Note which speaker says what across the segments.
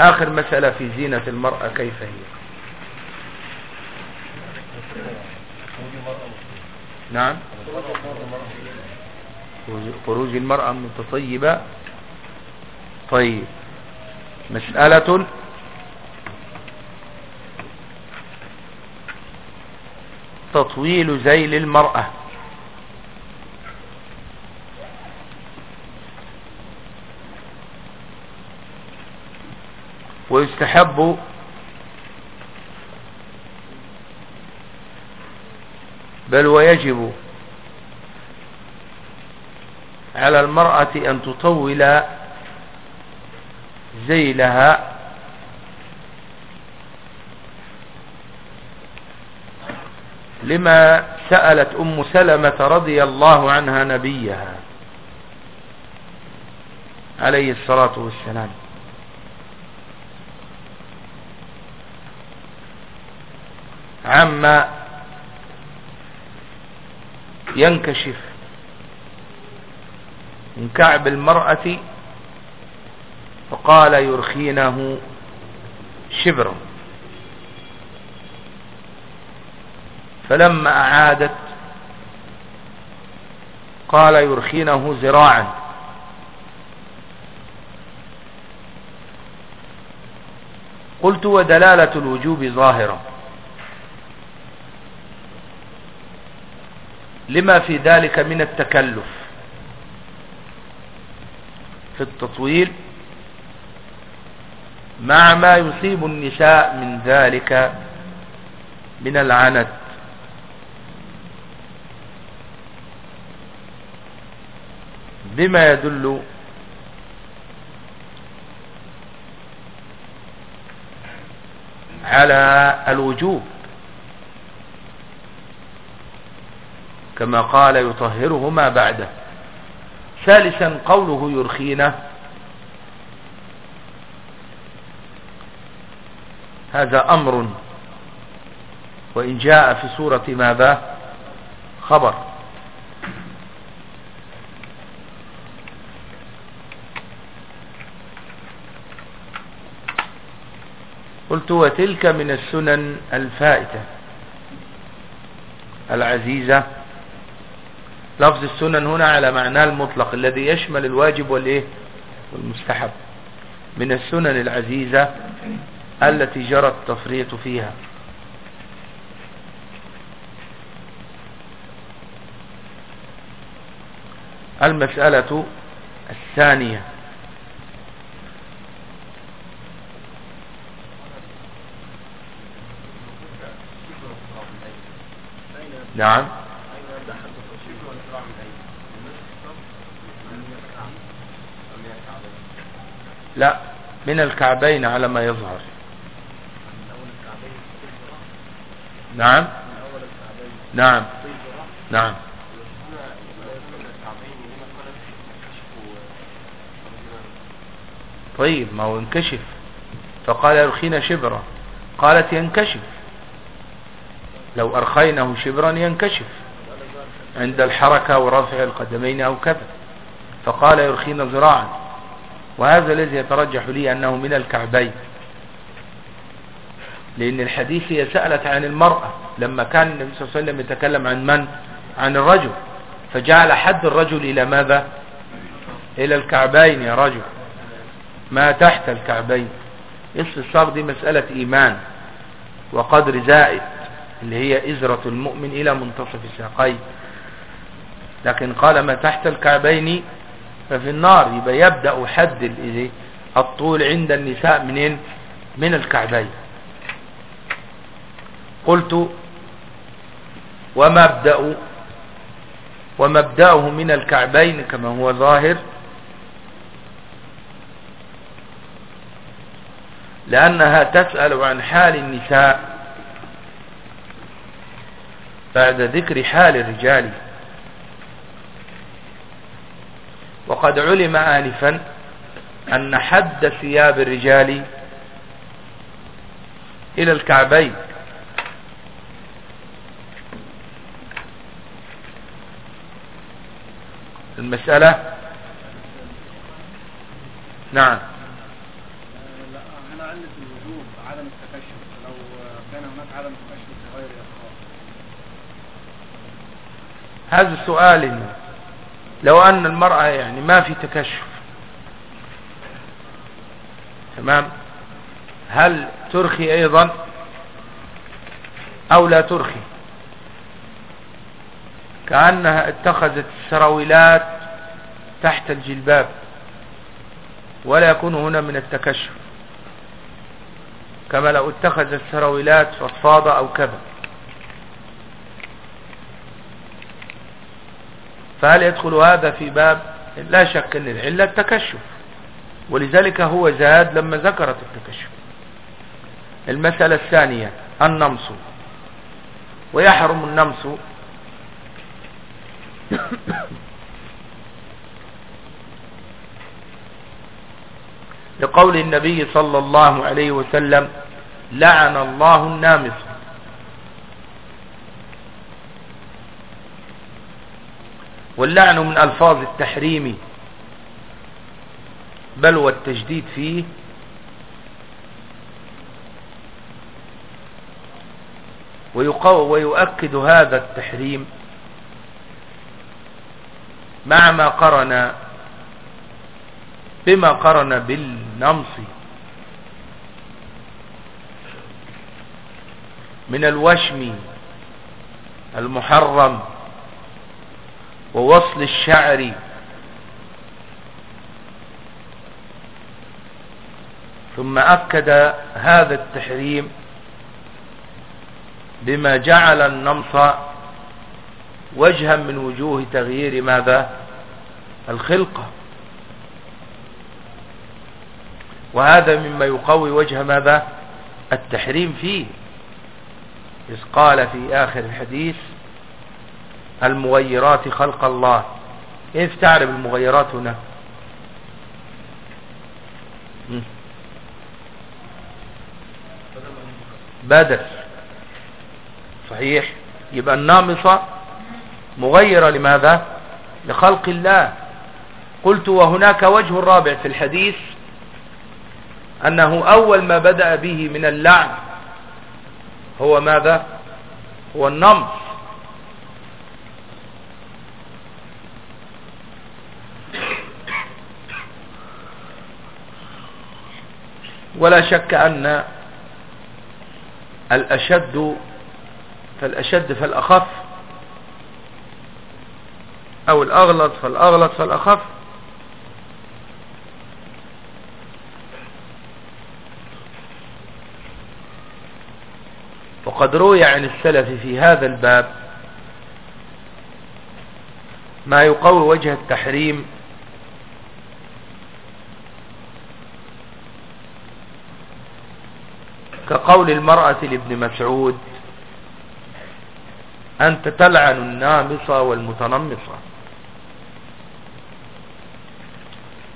Speaker 1: آخر مسألة في زينة المرأة كيف هي؟ نعم. خروج المرأة متطيبة. طيب. مسألة تطويل زيل المرأة. ويستحب بل ويجب على المرأة أن تطول زيلها لما سألت أم سلمة رضي الله عنها نبيها عليه الصلاة والسلام. عما ينكشف من كعب المرأة فقال يرخينه شبرا فلما أعادت قال يرخينه زراعا. قلت ودلالة الوجوب ظاهرة. لما في ذلك من التكلف في التطويل مع ما يصيب النساء من ذلك من العنت. بما يدل على الوجوب كما قال يطهره ما بعده. ثالثا قوله يرخينا هذا أمر. وإن جاء في سورة ماذا؟ خبر. قلت وتلك من السنن الفائتة العزيزة لفظ السنن هنا على معناه المطلق الذي يشمل الواجب والإيه؟ والمستحب. من السنن العزيزة التي جرى التفريط فيها. المسألة الثانية. نعم. لا من الكعبين على ما يظهر. نعم. نعم. نعم. طيب ما هو انكشف. فقال يرخينا شبرا. قالت ينكشف. لو أرخينه شبرا ينكشف. عند الحركة ورفع القدمين أو كذا. فقال يرخينا ذراعا وهذا الذي يترجح لي أنه من الكعبين. لأن الحديث هي سألت عن المرأة لما كان النبي صلى الله عليه وسلم يتكلم عن من؟ عن الرجل. فجعل حد الرجل إلى ماذا؟ إلى الكعبين يا رجل. ما تحت الكعبين. اسم الصاغ دي مسألة إيمان وقدر زائد اللي هي إزرة المؤمن إلى منتصف الساقين. لكن قال ما تحت الكعبين ففي النار يبقى يبدأ حد الطول عند النساء منين؟ من الكعبين. قلت ومبدأ ومبدأه من الكعبين كما هو ظاهر لأنها تسأل عن حال النساء بعد ذكر حال الرجال. وقد علم آنفا أن حد ثياب الرجال إلى الكعبين. المسألة؟ نعم.
Speaker 2: الوجوب عدم التكشف لو كان هناك عدم التكشف
Speaker 1: هذا السؤال لو أن المرأة يعني ما في تكشف. تمام؟ هل ترخي أيضا؟ أو لا ترخي؟ كأنها اتخذت السراويلات تحت الجلباب ولا يكون هنا من التكشف. كما لو اتخذ السراويلات فضفاضة أو كذا. فهل يدخل هذا في باب لا شك أن العلة التكشف؟ ولذلك هو زاد لما ذكرت التكشف. المسألة الثانية النمص ويحرم النمص لقول النبي صلى الله عليه وسلم لعن الله النامص واللعن من ألفاظ التحريم بل والتجديد فيه ويؤكد هذا التحريم مع ما قرن بما قرن بالنمص. من الوشم المحرم. ووصل الشعر. ثم أكد هذا التحريم بما جعل النمص وجها من وجوه تغيير ماذا؟ الخلقة. وهذا مما يقوي وجه ماذا؟ التحريم فيه. إذ قال في آخر الحديث المغيرات خلق الله. كيف تعرف المغيرات هنا؟ بدل. صحيح. يبقى النامصة مغيرة لماذا؟ لخلق الله. قلت وهناك وجه رابع في الحديث أنه أول ما بدأ به من اللعن هو ماذا؟ هو النمص. ولا شك أن الأشد فالأشد فالأخف أو الأغلط فالأغلط فالأخف. وقد روي عن السلف في هذا الباب ما يقوي وجه التحريم كقول المرأة لابن مسعود أنت تلعن النامصة والمتنمصة.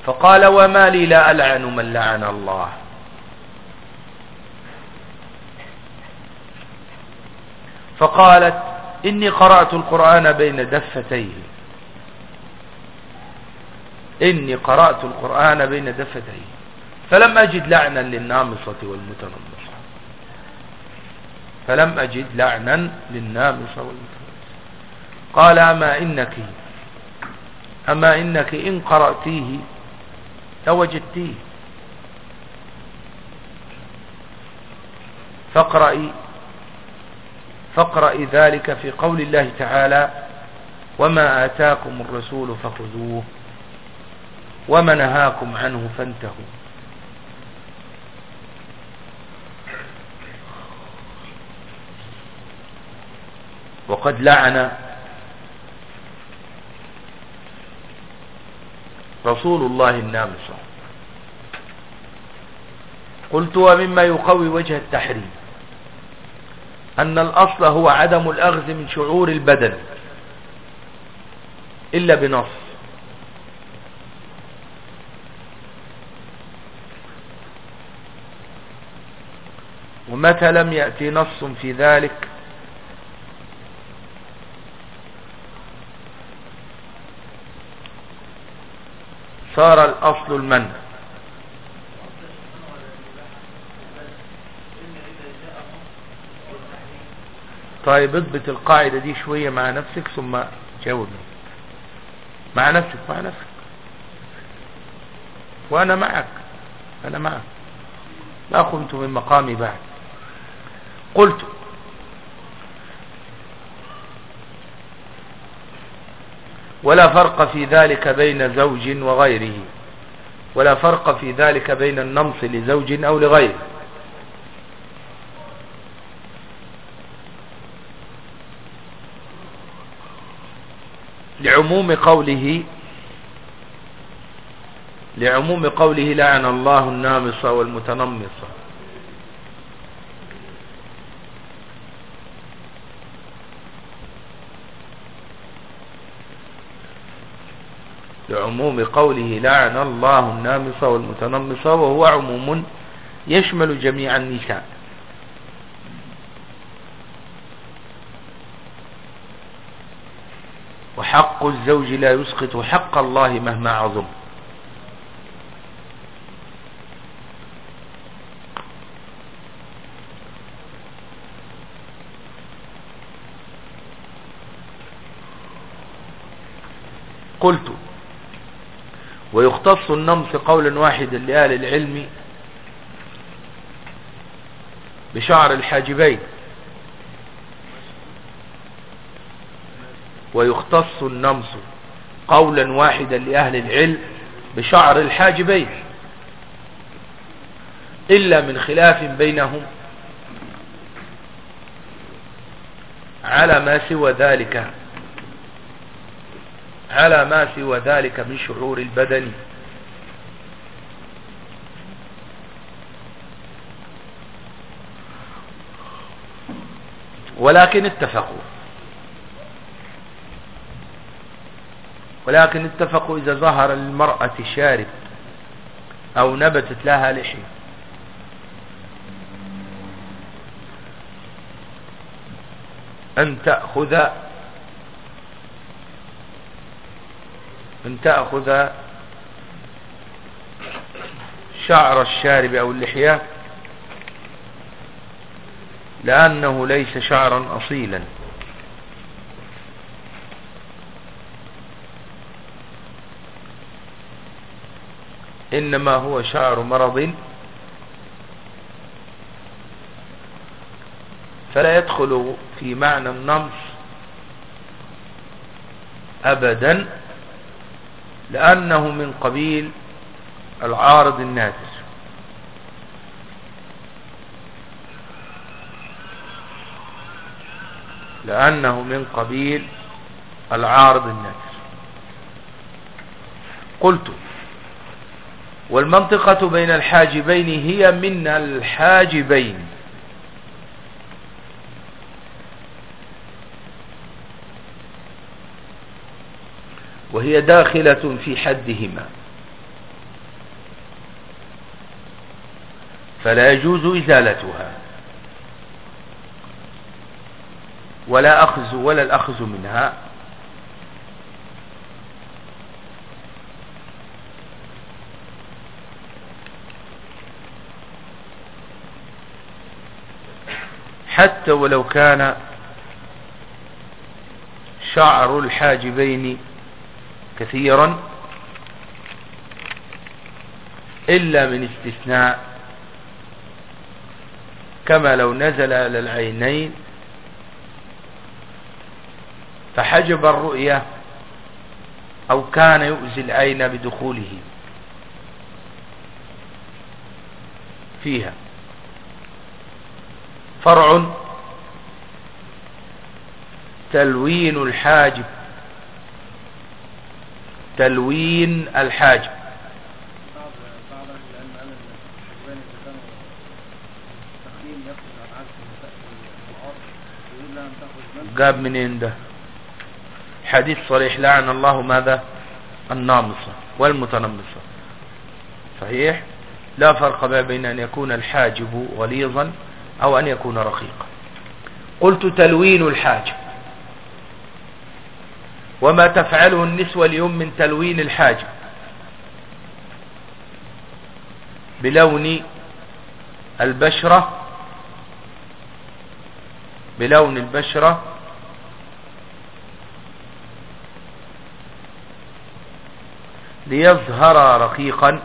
Speaker 1: فقال وما لي لا ألعن من لعن الله. فقالت إني قرأت القرآن بين دفتيه إني قرأت القرآن بين دفتيه فلم أجد لعنا للنامصة والمتنمصة. فلم أجد لعنا للنامصة والمتنمصة قال أما إنك أما إنك إن قرأتيه لوجدتيه. فاقرأي فاقرأ ذلك في قول الله تعالى وما آتاكم الرسول فخذوه وما نهاكم عنه فانتهوا. وقد لعن رسول الله النامصة قلت ومما يقوي وجه التحريم أن الأصل هو عدم الأخذ من شعور البدن إلا بنص. ومتى لم يأتي نص في ذلك؟ صار الأصل المنع طيب اضبط القاعدة دي شوية مع نفسك ثم جاوبني مع نفسك مع نفسك. وأنا معك أنا معك. لا قمت من مقامي بعد. قلت ولا فرق في ذلك بين زوج وغيره. ولا فرق في ذلك بين النمص لزوج أو لغيره. لعموم قوله لعموم قوله لعن الله النامص والمتنمص. لعموم قوله لعن الله النامص والمتنمص وهو عموم يشمل جميع النساء. وحق الزوج لا يسقط حق الله مهما عظم. قلت ويختص النمس قولا واحدا لأهل العلم بشعر الحاجبين. ويختص النمس قولا واحدا لأهل العلم بشعر الحاجبين. إلا من خلاف بينهم على ما سوى ذلك. على ما سوى ذلك من شعور البدن. ولكن اتفقوا. ولكن اتفقوا إذا ظهر للمرأة شارب أو نبتت لها لحية أن تأخذ أن تأخذ شعر الشارب أو اللحية لأنه ليس شعرا أصيلا. إنما هو شعر مرض. فلا يدخل في معنى النمص أبدا. لأنه من قبيل العارض النادر. لأنه من قبيل العارض النادر. قلت والمنطقة بين الحاجبين هي من الحاجبين. وهي داخلة في حدهما. فلا يجوز إزالتها. ولا أخذ ولا الأخذ منها. حتى ولو كان شعر الحاجبين كثيرا إلا من استثناء كما لو نزل على العينين فحجب الرؤية أو كان يؤذي العين بدخوله فيها فرع تلوين الحاجب تلوين الحاجب جاب منين ده؟ حديث صريح لعن الله ماذا؟ النامصة والمتنمصة. صحيح؟ لا فرق بين أن يكون الحاجب غليظا أو أن يكون رقيقا. قلت تلوين الحاجب. وما تفعله النسوة اليوم من تلوين الحاجب بلون البشرة بلون البشرة ليظهر رقيقا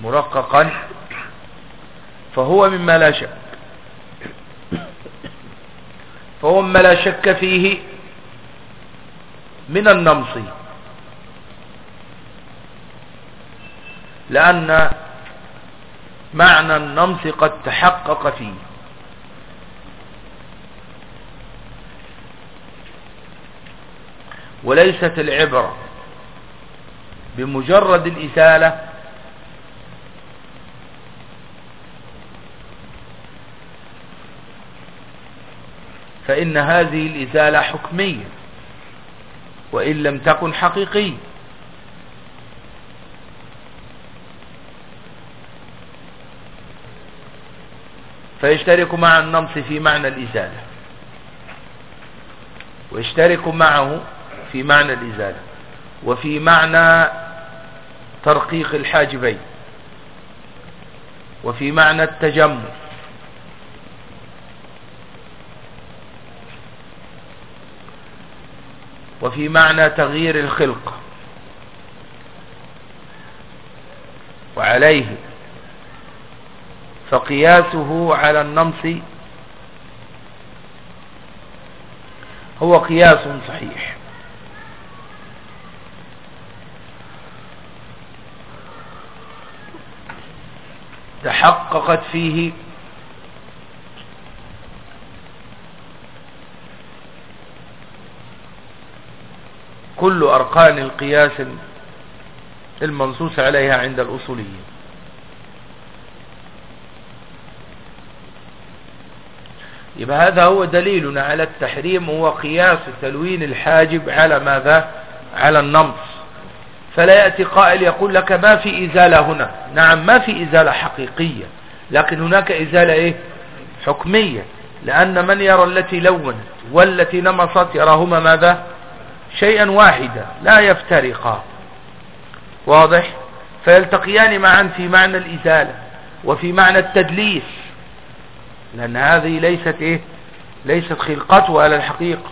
Speaker 1: مرققا فهو مما لا شك فهو مما لا شك فيه من النمص. لأن معنى النمص قد تحقق فيه. وليست العبرة بمجرد الإسالة فإن هذه الإزالة حكمية وإن لم تكن حقيقية. فيشترك مع النمص في معنى الإزالة. ويشترك معه في معنى الإزالة. وفي معنى ترقيق الحاجبين. وفي معنى التجمل. وفي معنى تغيير الخلق. وعليه فقياسه على النمص هو قياس صحيح. تحققت فيه كل أرقان القياس المنصوص عليها عند الأصوليين. يبقى هذا هو دليلنا على التحريم هو قياس تلوين الحاجب على ماذا؟ على النمص فلا يأتي قائل يقول لك ما في إزالة هنا. نعم ما في إزالة حقيقية لكن هناك إزالة إيه؟ حكمية. لأن من يرى التي لونت والتي نمصت يراهما ماذا؟ شيئا واحدا لا يفترقا. واضح؟ فيلتقيان معا في معنى الإزالة وفي معنى التدليس لأن هذه ليست إيه؟ ليست خلقته على الحقيقة.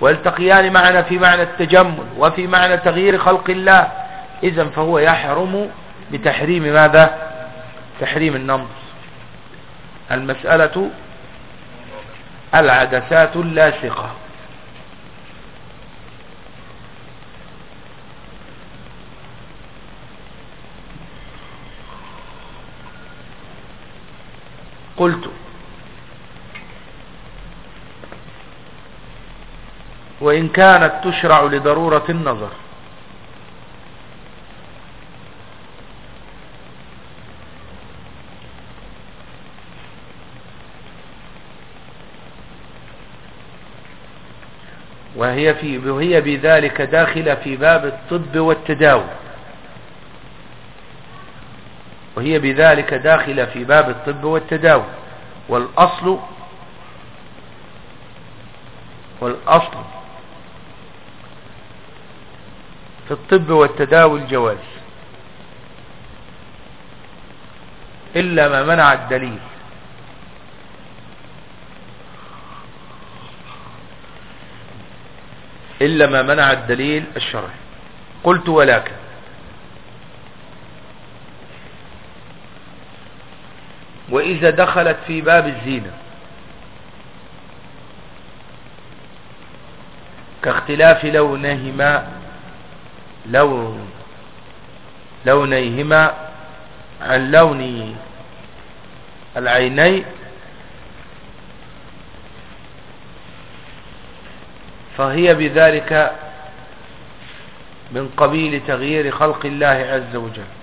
Speaker 1: والتقيان معنا في معنى التجمل وفي معنى تغيير خلق الله. إذا فهو يحرم بتحريم ماذا؟ تحريم النمط. المسألة العدسات اللاصقة. قلت وإن كانت تشرع لضرورة النظر. وهي في وهي بذلك داخلة في باب الطب والتداوي وهي بذلك داخلة في باب الطب والتداوي. والأصل والأصل في الطب والتداوي الجواز. إلا ما منع الدليل. إلا ما منع الدليل الشرعي. قلت ولكن وإذا دخلت في باب الزينة. كاختلاف لونهما لون لونيهما عن لون العينين. فهي بذلك من قبيل تغيير خلق الله عز وجل.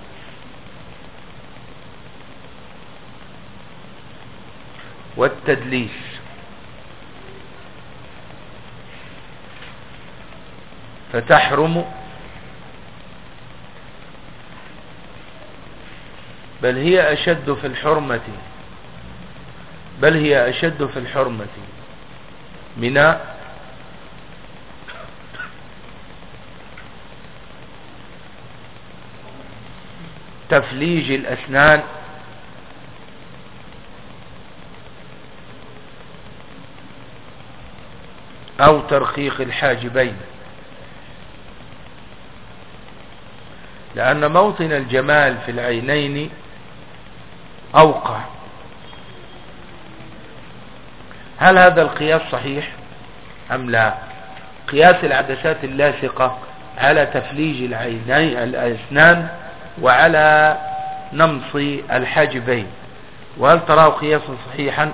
Speaker 1: والتدليس. فتحرم بل هي أشد في الحرمة بل هي أشد في الحرمة. من تفليج الأسنان أو ترخيخ الحاجبين. لأن موطن الجمال في العينين أوقع. هل هذا القياس صحيح أم لا؟ قياس العدسات اللاصقة على تفليج العينين الأسنان وعلى نمص الحاجبين. وهل تراه قياسا صحيحا؟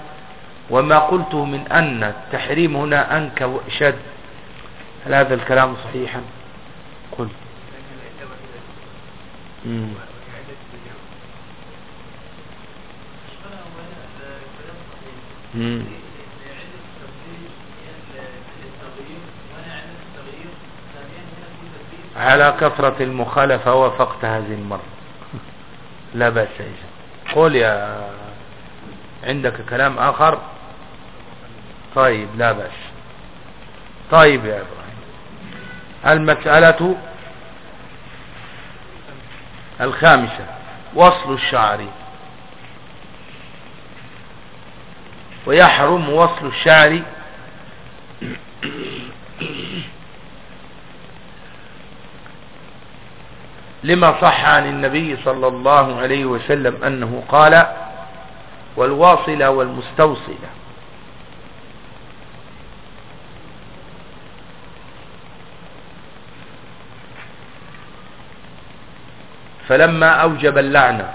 Speaker 1: وما قلته من أن التحريم هنا أنك وشد هل هذا الكلام صحيحا؟ قل. على كثرة المخالفة وافقت هذه المرة. لا بأس إذا قول يا عندك كلام آخر؟ طيب لا بأس. طيب يا إبراهيم. المسألة الخامسة وصل الشعر. ويحرم وصل الشعر. لما صح عن النبي صلى الله عليه وسلم أنه قال والواصلة والمستوصلة فلما أوجب اللعنة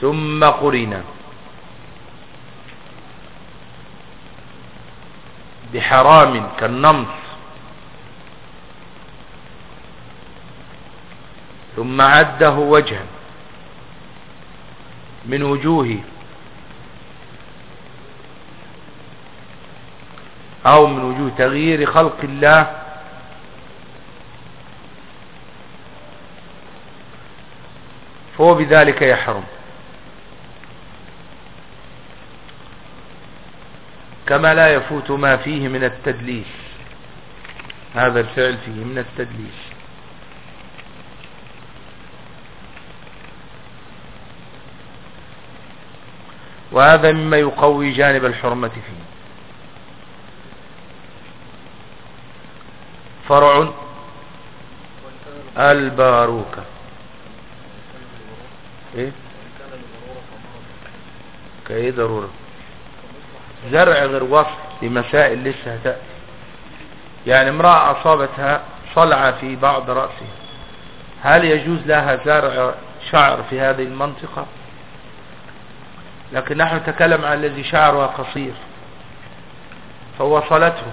Speaker 1: ثم قرن بحرام كالنمط ثم عده وجها من وجوه أو من وجوه تغيير خلق الله. فهو بذلك يحرم. كما لا يفوت ما فيه من التدليس. هذا الفعل فيه من التدليس. وهذا مما يقوي جانب الحرمة فيه. فرع الباروكة. إيه؟ كايه ضرورة؟ زرع غير وصف لمسائل لسه هتأتي يعني امرأة أصابتها صلعة في بعض رأسها. هل يجوز لها زرع شعر في هذه المنطقة؟ لكن نحن نتكلم عن الذي شعرها قصير فوصلته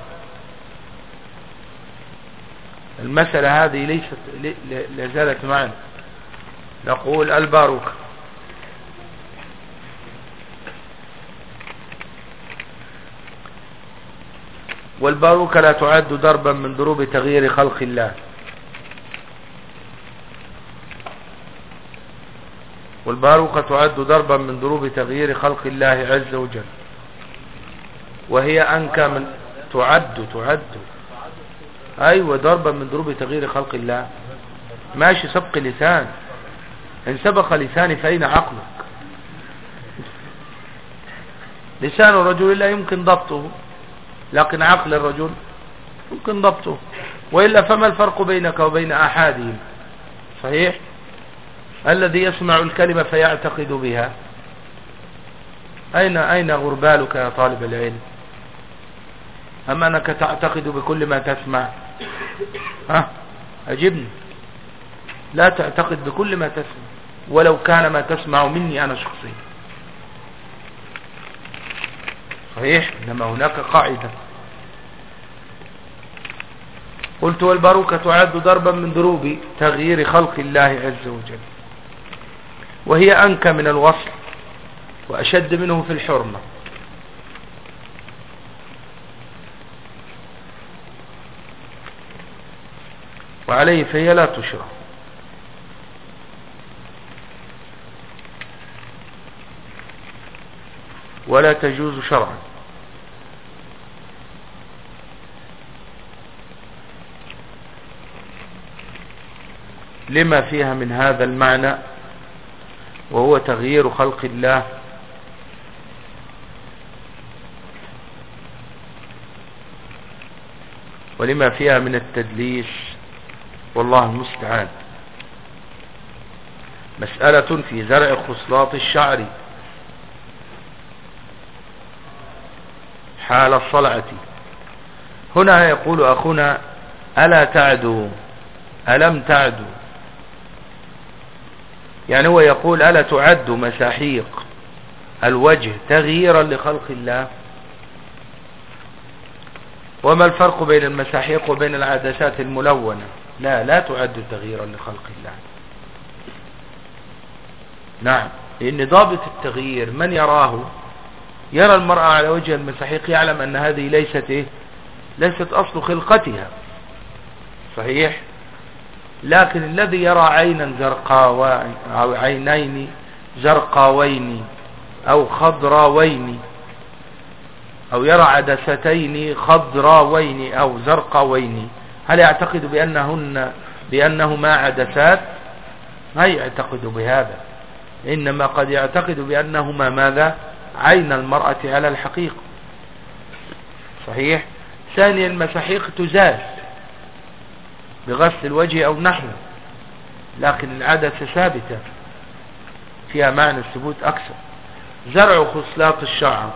Speaker 1: المسألة هذه ليست لازالت معنا. نقول الباروكة والباروكة لا تعد ضربا من ضروب تغيير خلق الله. والباروكة تعد ضربا من ضروب تغيير خلق الله عز وجل. وهي أنكى من تعد تعد. أيوة ضربا من ضروب تغيير خلق الله. ماشي سبق لسان. إن سبق لساني فأين عقلك؟ لسان الرجل لا يمكن ضبطه لكن عقل الرجل يمكن ضبطه. وإلا فما الفرق بينك وبين أحادهم؟ صحيح؟ الذي يسمع الكلمة فيعتقد بها. أين أين غربالك يا طالب العلم؟ أم أنك تعتقد بكل ما تسمع؟ ها؟ أجبني. لا تعتقد بكل ما تسمع ولو كان ما تسمع مني أنا شخصيا. صحيح؟ إنما هناك قاعدة. قلت والباروكة تعد ضربا من ضروب تغيير خلق الله عز وجل. وهي أنكى من الوصل وأشد منه في الحرمة. وعليه فهي لا تشرع. ولا تجوز شرعا. لما فيها من هذا المعنى وهو تغيير خلق الله. ولما فيها من التدليس والله المستعان. مسألة في زرع خصلات الشعر. حال الصلعة. هنا يقول أخونا ألا تعدو ألم تعدو يعني هو يقول ألا تعد مساحيق الوجه تغييرا لخلق الله وما الفرق بين المساحيق وبين العدسات الملونة لا لا تعد تغييرا لخلق الله نعم لأن ضابط التغيير من يراه يرى المرأة على وجه المساحيق يعلم أن هذه ليست إيه؟ ليست أصل خلقتها صحيح لكن الذي يرى عينا أو عينين زرقاوين أو خضراوين أو يرى عدستين خضراوين أو زرقاوين هل يعتقد بأنهن بأنهما عدسات؟ ما يعتقد بهذا إنما قد يعتقد بأنهما ماذا؟ عين المرأة على الحقيقة صحيح؟ ثانيا المساحيق تزال. بغسل الوجه أو نحوه. لكن العدسة ثابتة. فيها معنى الثبوت أكثر. زرع خصلات الشعر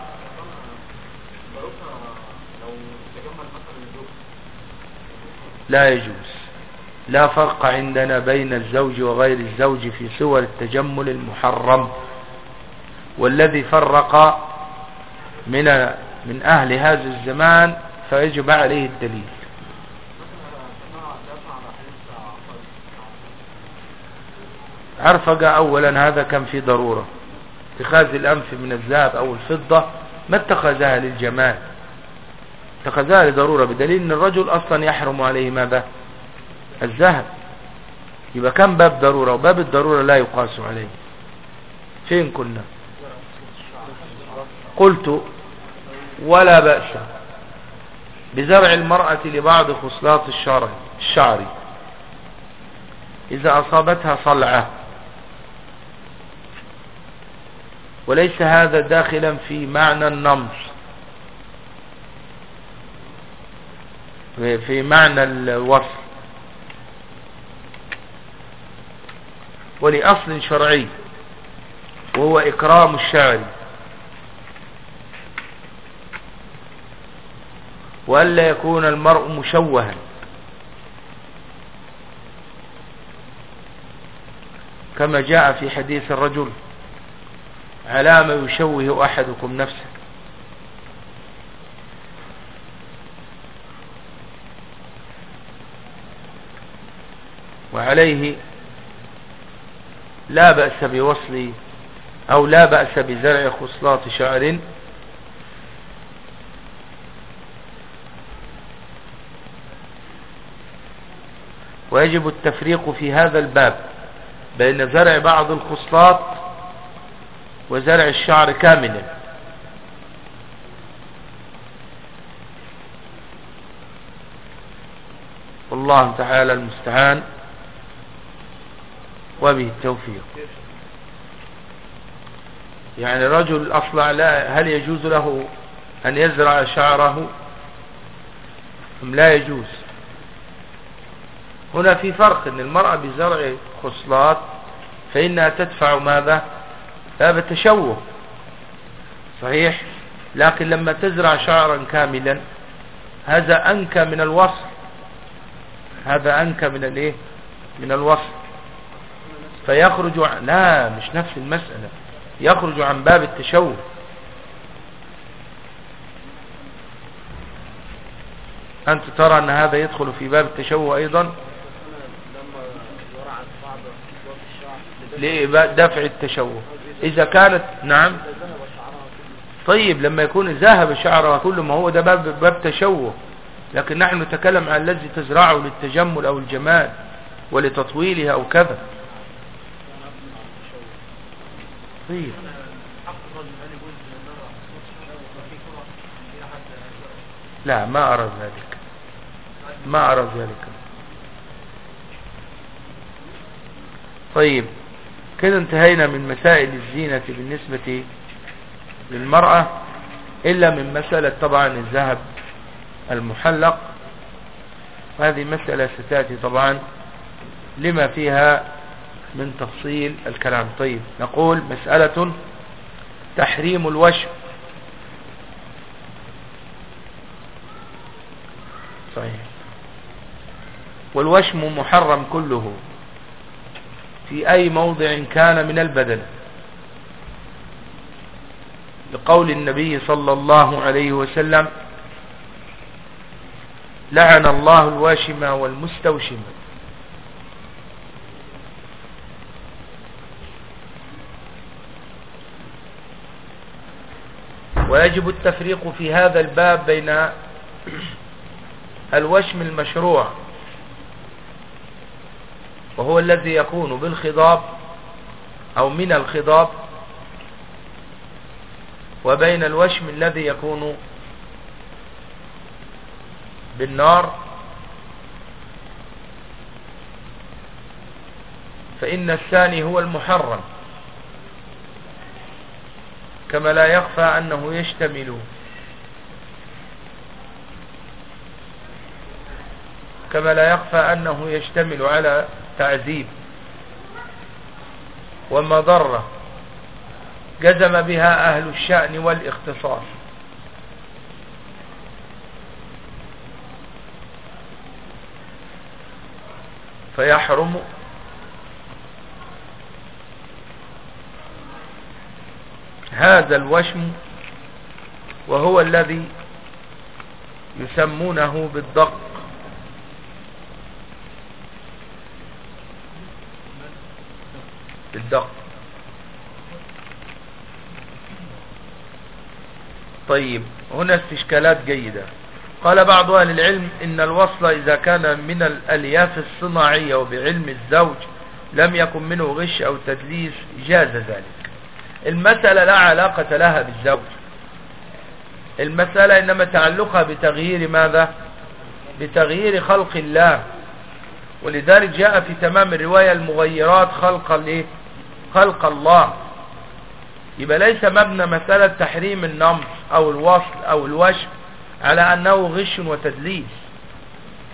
Speaker 1: لا يجوز. لا فرق عندنا بين الزوج وغير الزوج في صور التجمل المحرم. والذي فرق من من أهل هذا الزمان فيجب عليه الدليل. عرفق أولا هذا كان في ضرورة. اتخاذ الأنف من الذهب أو الفضة ما اتخذها للجمال. اتخذها لضرورة بدليل إن الرجل أصلا يحرم عليه ماذا الذهب. يبقى كم باب ضرورة؟ وباب الضرورة لا يقاس عليه. فين كنا؟ قلت ولا بأس بزرع المرأة لبعض خصلات الشعر الشعر. إذا أصابتها صلعة وليس هذا داخلا في معنى النمص في معنى الوصف. ولأصل شرعي وهو إكرام الشعر وألا يكون المرء مشوها. كما جاء في حديث الرجل على ما يشوه أحدكم نفسه. وعليه لا بأس بوصل أو لا بأس بزرع خصلات شعر. ويجب التفريق في هذا الباب بين زرع بعض الخصلات وزرع الشعر كاملا. والله تعالى المستعان وبه التوفيق. يعني رجل أصلع لا هل يجوز له أن يزرع شعره؟ أم لا يجوز؟ هنا في فرق إن المرأة بزرع خصلات فإنها تدفع ماذا؟ باب التشوه. صحيح؟ لكن لما تزرع شعرا كاملا هذا أنكى من الوصل هذا أنكى من الإيه؟ من الوصل فيخرج عن لا مش نفس المسألة. يخرج عن باب التشوه. أنت ترى أن هذا يدخل في باب التشوه أيضا؟ لدفع التشوه. إذا كانت نعم. طيب لما يكون ذهب شعرها كل ما هو ده باب, باب تشوه. لكن نحن نتكلم عن الذي تزرعه للتجمل أو الجمال ولتطويلها أو كذا. طيب. لا ما أرى ذلك. ما أرى ذلك. طيب. كده انتهينا من مسائل الزينة بالنسبة للمرأة إلا من مسألة طبعا الذهب المحلق. وهذه مسألة ستأتي طبعا لما فيها من تفصيل الكلام. طيب نقول مسألة تحريم الوشم صحيح. والوشم محرم كله. في أي موضع كان من البدن. لقول النبي صلى الله عليه وسلم لعن الله الواشم والمستوشم. ويجب التفريق في هذا الباب بين الوشم المشروع وهو الذي يكون بالخضاب أو من الخضاب وبين الوشم الذي يكون بالنار. فإن الثاني هو المحرم كما لا يخفى أنه يشتمل. كما لا يخفى أنه يشتمل على تعذيب ومضرة جزم بها أهل الشأن والاختصاص فيحرم هذا الوشم وهو الذي يسمونه بالضغط. بالضغط طيب هنا استشكالات جيدة. قال بعض أهل العلم إن الوصل إذا كان من الألياف الصناعية وبعلم الزوج لم يكن منه غش أو تدليس جاز ذلك. المسألة لا علاقة لها بالزوج. المسألة إنما تعلقها بتغيير ماذا؟ بتغيير خلق الله. ولذلك جاء في تمام الرواية المغيرات خلق الايه خلق الله. يبقى ليس مبنى مسألة تحريم النمط أو الوصل أو الوشم على أنه غش وتدليس.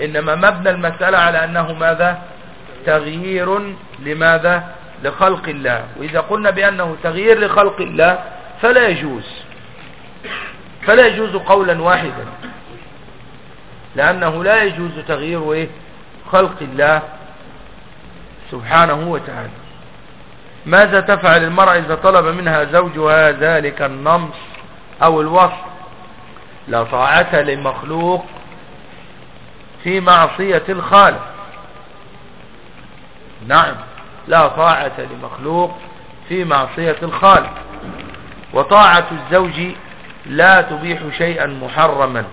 Speaker 1: إنما مبنى المسألة على أنه ماذا؟ تغيير لماذا؟ لخلق الله. وإذا قلنا بأنه تغيير لخلق الله فلا يجوز. فلا يجوز قولا واحدا. لأنه لا يجوز تغيير إيه؟ خلق الله سبحانه وتعالى. ماذا تفعل المرأة إذا طلب منها زوجها ذلك النمص أو الوصف؟ لا طاعة لمخلوق في معصية الخالق. نعم لا طاعة لمخلوق في معصية الخالق. وطاعة الزوج لا تبيح شيئا محرما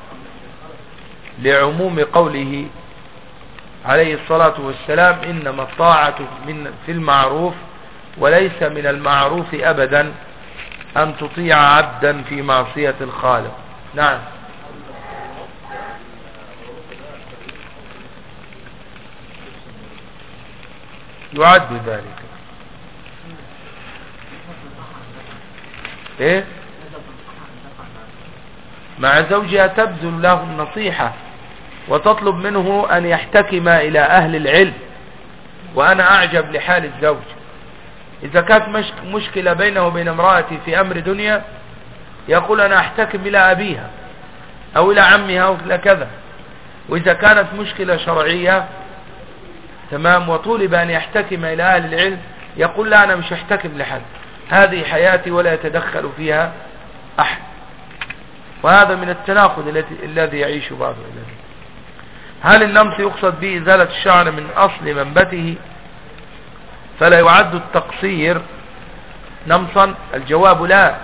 Speaker 1: لعموم قوله عليه الصلاة والسلام إنما الطاعة في المعروف وليس من المعروف أبدا أن تطيع عبدا في معصية الخالق. نعم. يعد ذلك. إيه؟ مع زوجها تبذل له النصيحة وتطلب منه أن يحتكم إلى أهل العلم وأنا أعجب لحال الزوج. إذا كانت مشكلة بينه وبين امرأتي في أمر دنيا يقول أنا أحتكم إلى أبيها أو إلى عمها أو إلى كذا. وإذا كانت مشكلة شرعية تمام وطولب أن يحتكم إلى أهل العلم يقول لا أنا مش أحتكم لحد. هذه حياتي ولا يتدخل فيها أحد. وهذا من التناقض الذي يعيش بعض الذي هل النمط يقصد به إزالة الشعر من أصل منبته؟ فلا يعد التقصير نمصا. الجواب لا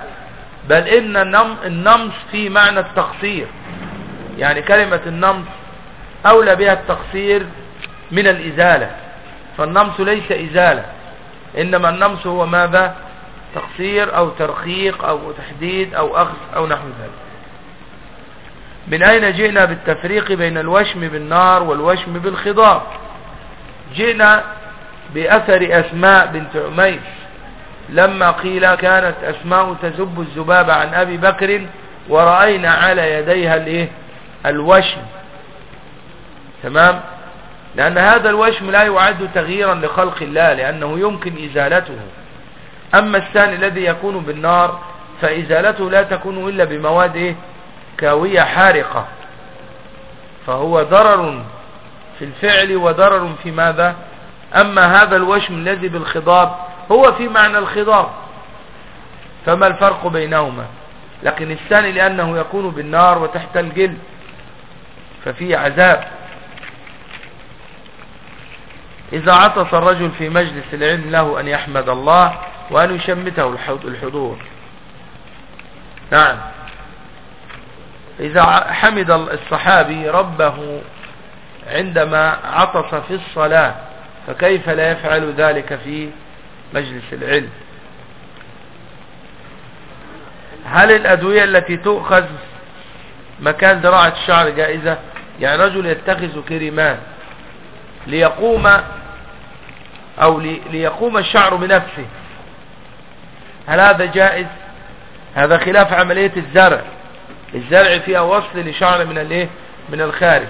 Speaker 1: بل إن النمص في معنى التقصير. يعني كلمة النمص أولى بها التقصير من الإزالة فالنمص ليس إزالة إنما النمص هو ماذا؟ تقصير أو ترخيق أو تحديد أو أخذ أو نحو ذلك. من أين جئنا بالتفريق بين الوشم بالنار والوشم بالخضاب جئنا بأثر أسماء بنت عميس لما قيل كانت أسماء تزب الزباب عن أبي بكر ورأينا على يديها الايه الوشم. تمام؟ لأن هذا الوشم لا يعد تغييرا لخلق الله لأنه يمكن إزالته. أما الثاني الذي يكون بالنار فإزالته لا تكون إلا بمواد إيه؟ كاوية حارقة. فهو ضرر في الفعل وضرر في ماذا؟ أما هذا الوشم الذي بالخضاب هو في معنى الخضاب. فما الفرق بينهما؟ لكن الثاني لأنه يكون بالنار وتحت الجلد ففيه عذاب. إذا عطس الرجل في مجلس العلم له أن يحمد الله وأن يشمته الحضور. نعم. إذا حمد الصحابي ربه عندما عطس في الصلاة فكيف لا يفعل ذلك في مجلس العلم؟ هل الأدوية التي تؤخذ مكان زراعة الشعر جائزة؟ يعني رجل يتخذ كريمان ليقوم أو ليقوم الشعر بنفسه هل هذا جائز؟ هذا خلاف عملية الزرع. الزرع فيها وصل لشعر من الايه من الخارج.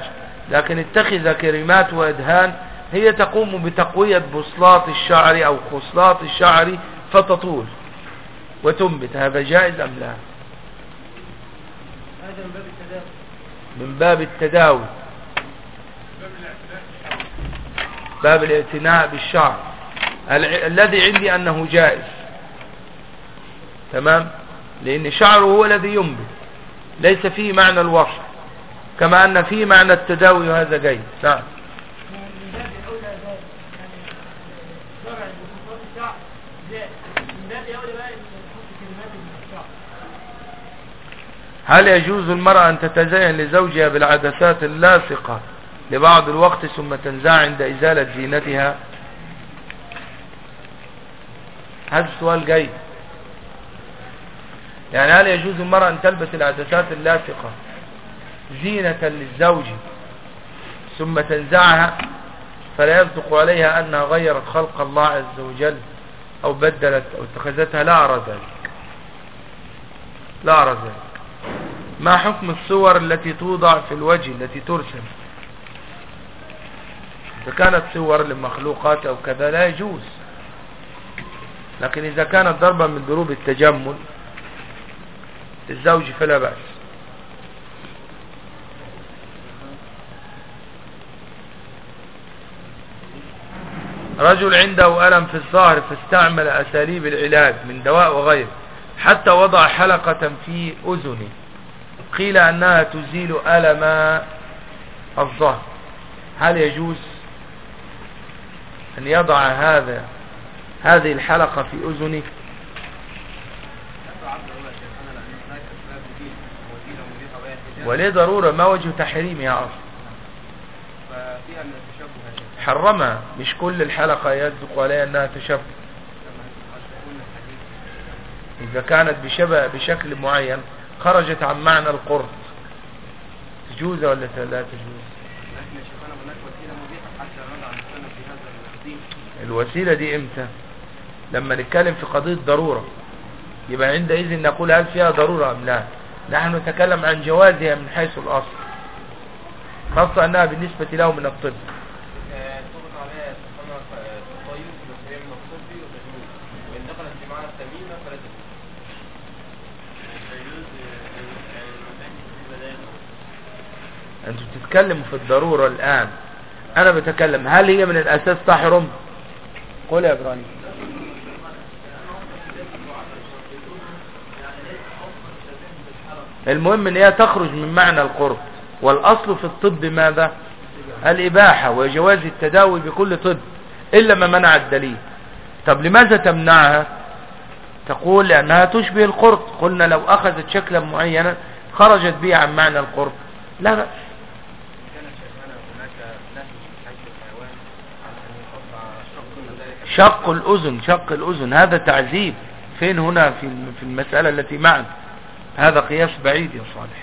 Speaker 1: لكن اتخذ كريمات وإدهان هي تقوم بتقوية بصلات الشعر أو خصلات الشعر فتطول وتنبت هذا جائز أم لا؟
Speaker 2: هذا من باب التداوي.
Speaker 1: من باب التداوي. باب الاعتناء بالشعر. الذي عندي أنه جائز. تمام؟ لأن شعره هو الذي ينبت. ليس فيه معنى الوصف. كما أن فيه معنى التداوي وهذا جيد. نعم. هل يجوز المرأة أن تتزين لزوجها بالعدسات اللاصقة لبعض الوقت ثم تنزع عند إزالة زينتها؟ هذا السؤال جيد يعني هل يجوز المرأة أن تلبس العدسات اللاصقة زينة للزوج ثم تنزعها؟ فلا يصدق عليها أنها غيرت خلق الله عز وجل أو بدلت أو اتخذتها. لا أرى ذلك. لا أرى ذلك. ما حكم الصور التي توضع في الوجه التي ترسم؟ إذا كانت صور للمخلوقات أو كذا لا يجوز. لكن إذا كانت ضربا من ضروب التجمل الزوج فلا بأس. رجل عنده ألم في الظهر فاستعمل أساليب العلاج من دواء وغيره حتى وضع حلقة في أذنه. قيل أنها تزيل ألم الظهر. هل يجوز أن يضع هذا هذه الحلقة في أذنه؟ وليه ضرورة ما وجه أصلا
Speaker 2: ففيها من التشبه
Speaker 1: حرمها. مش كل الحلقة يصدق عليها أنها تشبه. إذا كانت بشبه بشكل معين. خرجت عن معنى القرط تجوز ولا لا تجوز؟ الوسيلة دي إمتى؟ لما نتكلم في قضية ضرورة. يبقى عندئذ نقول هل فيها ضرورة أم لا؟ نحن نتكلم عن جوازها من حيث الأصل خاصة أنها بالنسبة له من الطب
Speaker 2: طبق عليها سبحانه الطيب بس هي من الطب وتجوز وان دخلت في معنى التميمه فلا تجوز
Speaker 1: بتتكلموا في الضرورة الآن. أنا بتكلم هل هي من الأساس تحرم قول يا إبراهيم. المهم إن هي تخرج من معنى القرب. والأصل في الطب ماذا؟ الإباحة وجواز التداوي بكل طب إلا ما منع الدليل. طب لماذا تمنعها؟ تقول لأنها تشبه القرب قلنا لو أخذت شكلا معينا خرجت به عن معنى القرب لا بأس
Speaker 2: كان شيخنا هناك نهي حيث الحيوان عن ان يقطع شق من ذلك
Speaker 1: شق الأذن شق الأذن. هذا تعذيب. فين هنا في المسألة التي معنا؟ هذا قياس بعيد يا صالح.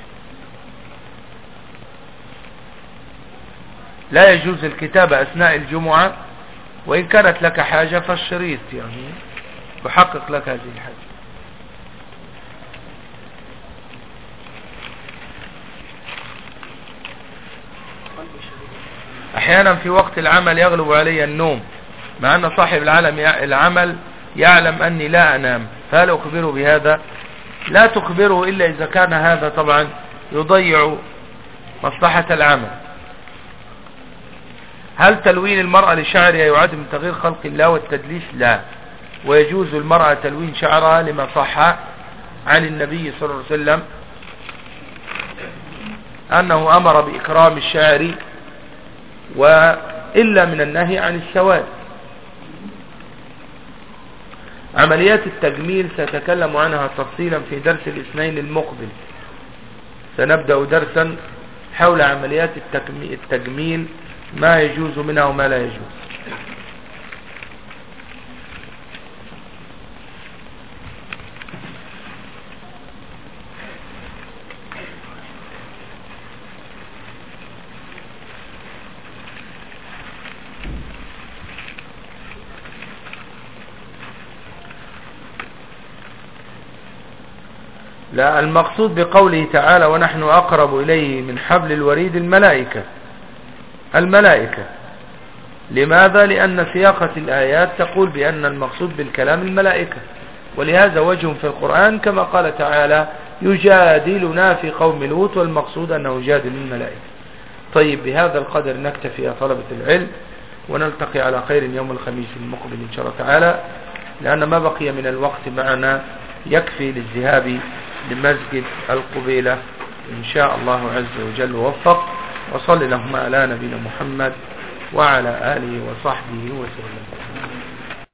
Speaker 1: لا يجوز الكتابة أثناء الجمعة. وإن كانت لك حاجة فالشريط يعني يحقق لك هذه الحاجة. أحيانا في وقت العمل يغلب علي النوم. مع أن صاحب العالم العمل يعلم أني لا أنام فهل اخبره بهذا؟ لا تخبره إلا إذا كان هذا طبعا يضيع مصلحة العمل. هل تلوين المرأة لشعرها يعد من تغيير خلق الله والتدليس؟ لا. ويجوز المرأة تلوين شعرها لما صح عن النبي صلى الله عليه وسلم أنه أمر بإكرام الشعر وإلا من النهي عن السواد. عمليات التجميل سأتكلم عنها تفصيلا في درس الاثنين المقبل. سنبدأ درسا حول عمليات التجميل ما يجوز منها وما لا يجوز. لا المقصود بقوله تعالى ونحن أقرب إليه من حبل الوريد الملائكة. الملائكة. لماذا؟ لأن سياقة الآيات تقول بأن المقصود بالكلام الملائكة. ولهذا وجه في القرآن كما قال تعالى يجادلنا في قوم لوط والمقصود أنه يجادل الملائكة. طيب بهذا القدر نكتفي يا طلبة العلم ونلتقي على خير يوم الخميس المقبل إن شاء الله تعالى لأن ما بقي من الوقت معنا يكفي للذهاب لمسجد القبيلة. إن شاء الله عز وجل ووفق. وصل اللهم على نبينا محمد وعلى آله وصحبه وسلم.